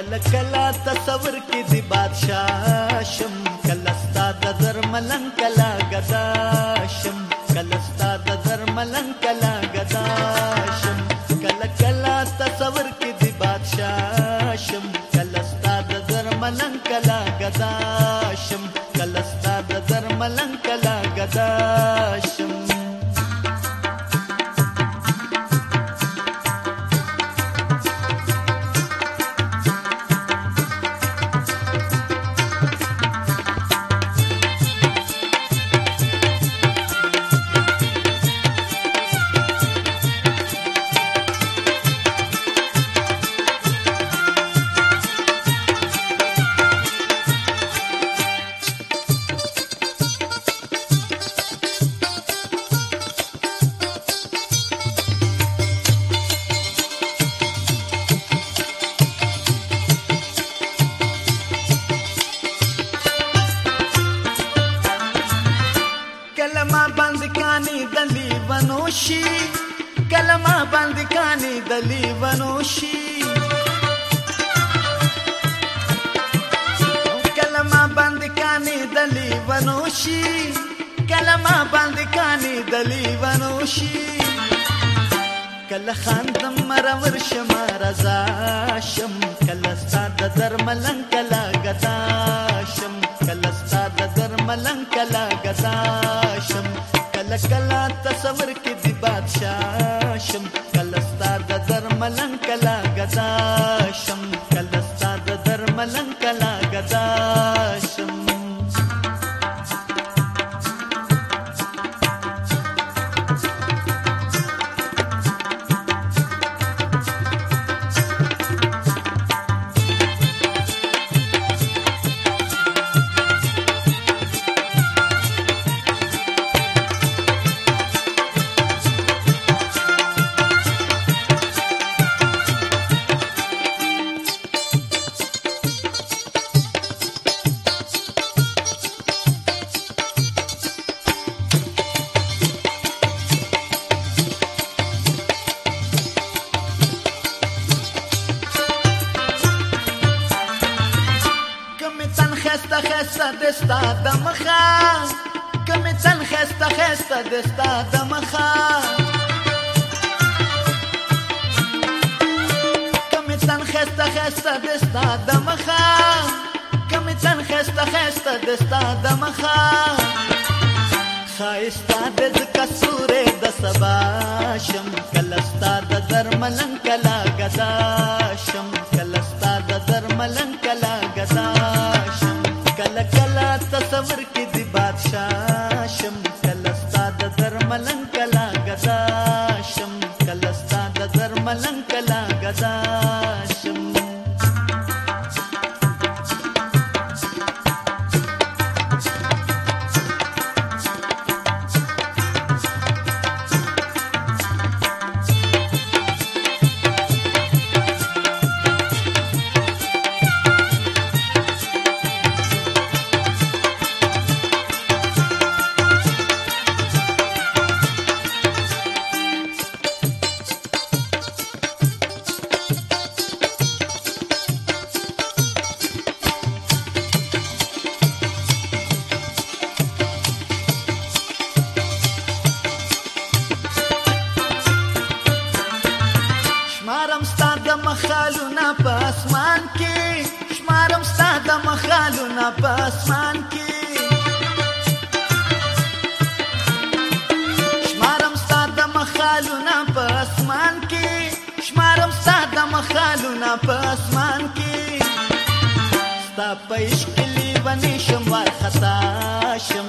کله کله تصور کې دی بادشاہ شم کله ستاد در ملنګ کله غدا شم کله ستاد در ملنګ کله غدا شم کله کله تصور کې دی بادشاہ شم کله ستاد در ملنګ کله غدا شم کله ستاد در ملنګ کله غدا کلمه باندې کانی دلی ونوشي کلمه باندې کانی دلی ونوشي کلمه باندې کانی دلی ونوشي کلمه باندې کانی دلی ونوشي کله خاندم مرور شما رضا شم کله ستاد در ملنګ کلا غدا شم کله ستاد در ملنګ کلا मलंक लागता خسته دستا د مخه کمې څن خسته خسته دستا د مخه کمې څن خسته خسته دستا د مخه کمې څن خسته خسته دستا د مخه خایستا د زکه سورې د سبا شم کلستا د درملن کلا غزا شم کلستا د درملن کلا غزا کلا کلا تصور کې دی بادشاہ مخالونه په اسمان کې شمارم ستا د مخالونه په اسمان کې شمارم ستا د مخالونه په اسمان کې شمارم ستا د مخالونه په اسمان کې ستا په عشق لیونی شم وارخطا شم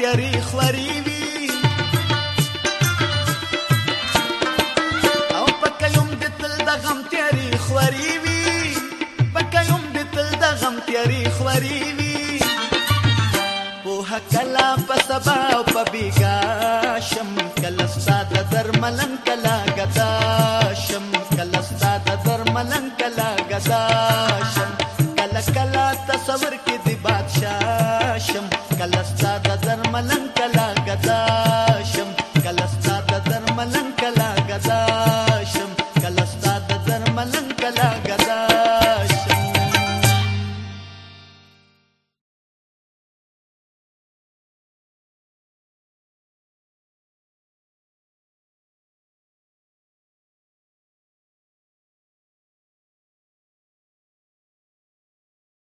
پیاري خوري وي او په کلم د تل د غم تیاري خوري وي په کلم د تل د غم تیاري خوري وي په کلا په سبا او په بیګا شم کلا ستاد درملن ملنګ کلا غزا